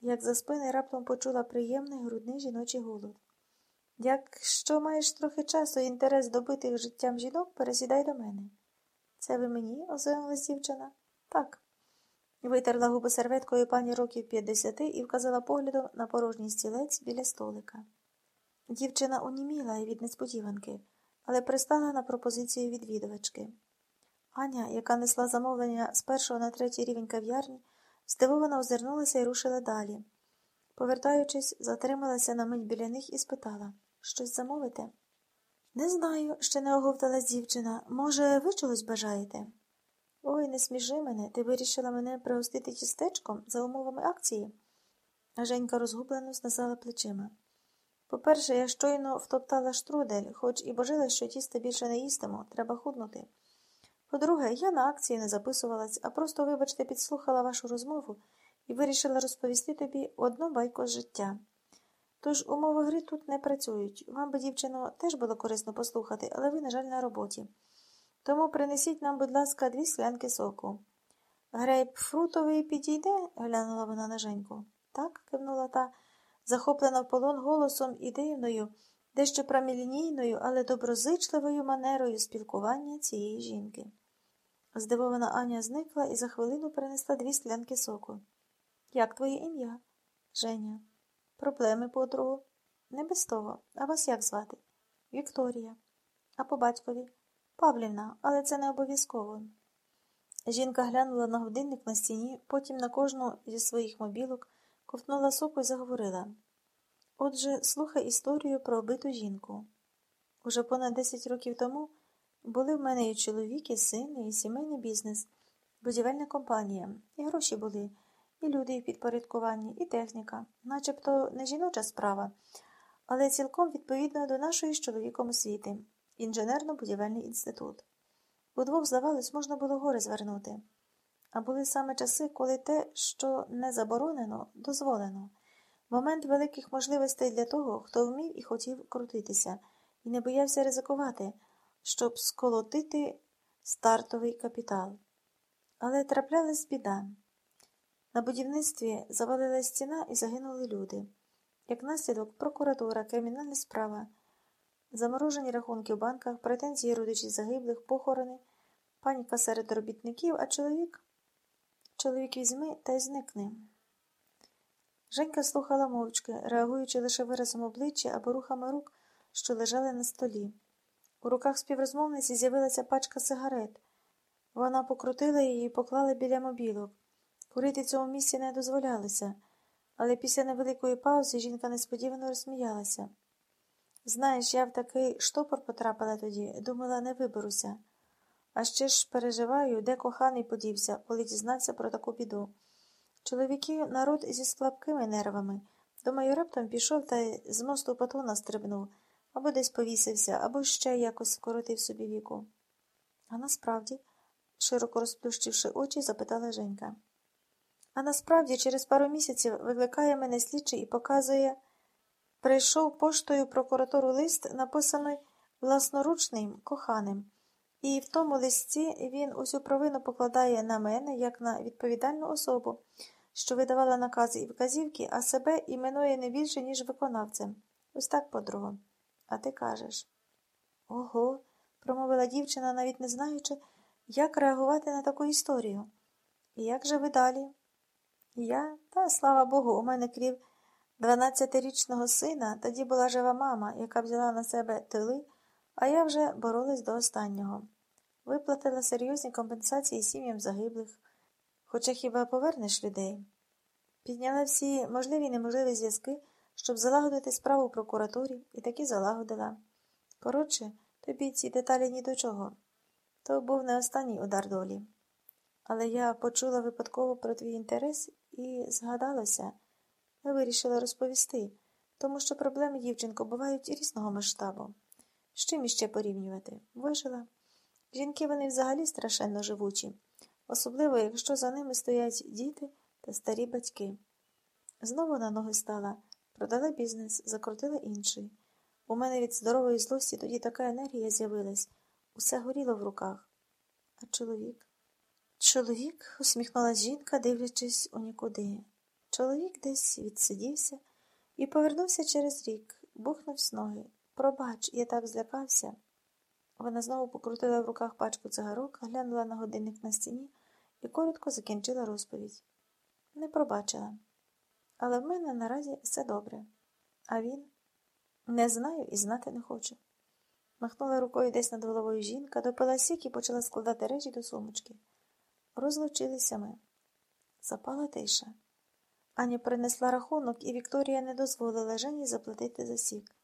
як за спини раптом почула приємний грудний жіночий голос. Якщо маєш трохи часу і інтерес добитих життям жінок, пересідай до мене. Це ви мені? озирнулась дівчина. Так. Витерла губи серветкою пані років п'ятдесяти і вказала поглядом на порожній стілець біля столика. Дівчина уніміла від несподіванки, але пристала на пропозицію відвідувачки. Аня, яка несла замовлення з першого на третій рівень кав'ярні, здивовано озирнулася і рушила далі. Повертаючись, затрималася на мить біля них і спитала щось замовите? Не знаю, ще не оговталась дівчина. Може, ви чогось бажаєте? Ой, не сміжи мене, ти вирішила мене пригостити тістечком за умовами акції. А Женька розгублено знизала плечима. По-перше, я щойно втоптала штрудель, хоч і божила, що тіста більше не їстимо, треба худнути. По-друге, я на акції не записувалась, а просто, вибачте, підслухала вашу розмову і вирішила розповісти тобі одну байку з життя. Тож умови гри тут не працюють. Вам би, дівчино, теж було корисно послухати, але ви, на жаль, на роботі. Тому принесіть нам, будь ласка, дві склянки соку. Грейпфрутовий підійде? глянула вона на Женьку. Так, кивнула та, захоплена в полон голосом і дивною, дещо прамілінійною, але доброзичливою манерою спілкування цієї жінки. Здивована Аня зникла і за хвилину принесла дві склянки соку. Як твоє ім'я? Женя. Проблеми, подругу? Не без того. А вас як звати? Вікторія. А по батькові? Павлівна, але це не обов'язково. Жінка глянула на годинник на стіні, потім на кожну зі своїх мобілок, ковтнула соку і заговорила. Отже, слухай історію про обиту жінку. Уже понад 10 років тому були в мене і чоловік, і син, і сімейний бізнес, будівельна компанія, і гроші були, і люди в підпорядкуванні, і техніка, начебто не жіноча справа, але цілком відповідно до нашої з чоловіком освіти інженерно-будівельний інститут. Удвох, здавалось, можна було гори звернути. А були саме часи, коли те, що не заборонено, дозволено. Момент великих можливостей для того, хто вмів і хотів крутитися, і не боявся ризикувати, щоб сколотити стартовий капітал. Але траплялась біда. На будівництві завалила стіна і загинули люди. Як наслідок, прокуратура, кримінальна справа, заморожені рахунки в банках, претензії родичів загиблих, похорони, паніка серед робітників, а чоловік чоловік візьми та й зникне. Женька слухала мовчки, реагуючи лише виразом обличчя або рухами рук, що лежали на столі. У руках співрозмовниці з'явилася пачка сигарет. Вона покрутила її і поклала біля мобілок. Курити цьому місці не дозволялося, але після невеликої паузи жінка несподівано розсміялася. Знаєш, я в такий штопор потрапила тоді, думала, не виберуся. А ще ж переживаю, де коханий подівся, коли дізнався про таку біду. Чоловіки народ зі слабкими нервами. Думаю, раптом пішов та з мосту патона стрибнув, або десь повісився, або ще якось скоротив собі віку. А насправді, широко розплющивши очі, запитала Женька. А насправді, через пару місяців викликає мене слідчий і показує. Прийшов поштою прокуратуру лист, написаний власноручним коханим, і в тому листі він усю провину покладає на мене як на відповідальну особу, що видавала накази і вказівки, а себе іменує не більше, ніж виконавцем. Ось так, подруга. А ти кажеш. Ого, промовила дівчина, навіть не знаючи, як реагувати на таку історію. І як же ви далі? Я, та слава Богу, у мене крів. Дванадцятирічного сина тоді була жива мама, яка взяла на себе тили, а я вже боролась до останнього. Виплатила серйозні компенсації сім'ям загиблих, хоча хіба повернеш людей. Підняла всі можливі і неможливі зв'язки, щоб залагодити справу в прокуратурі, і таки залагодила. Коротше, тобі ці деталі ні до чого. То був не останній удар долі. Але я почула випадково про твій інтерес і згадалася вирішила розповісти, тому що проблеми, дівчинко, бувають різного масштабу. З чим іще порівнювати? Вижила. Жінки вони взагалі страшенно живучі, особливо, якщо за ними стоять діти та старі батьки. Знову на ноги стала, продала бізнес, закрутила інший. У мене від здорової злості тоді така енергія з'явилась, усе горіло в руках. А чоловік? Чоловік, усміхнулась жінка, дивлячись у нікуди. Чоловік десь відсидівся і повернувся через рік, бухнув з ноги. Пробач, я так злякався. Вона знову покрутила в руках пачку цигарок, глянула на годинник на стіні і коротко закінчила розповідь. Не пробачила. Але в мене наразі все добре. А він не знаю і знати не хочу. Махнула рукою десь над головою жінка, допила сік і почала складати речі до сумочки. Розлучилися ми. Запала тиша. Аня принесла рахунок, і Вікторія не дозволила Жені заплатити за сік.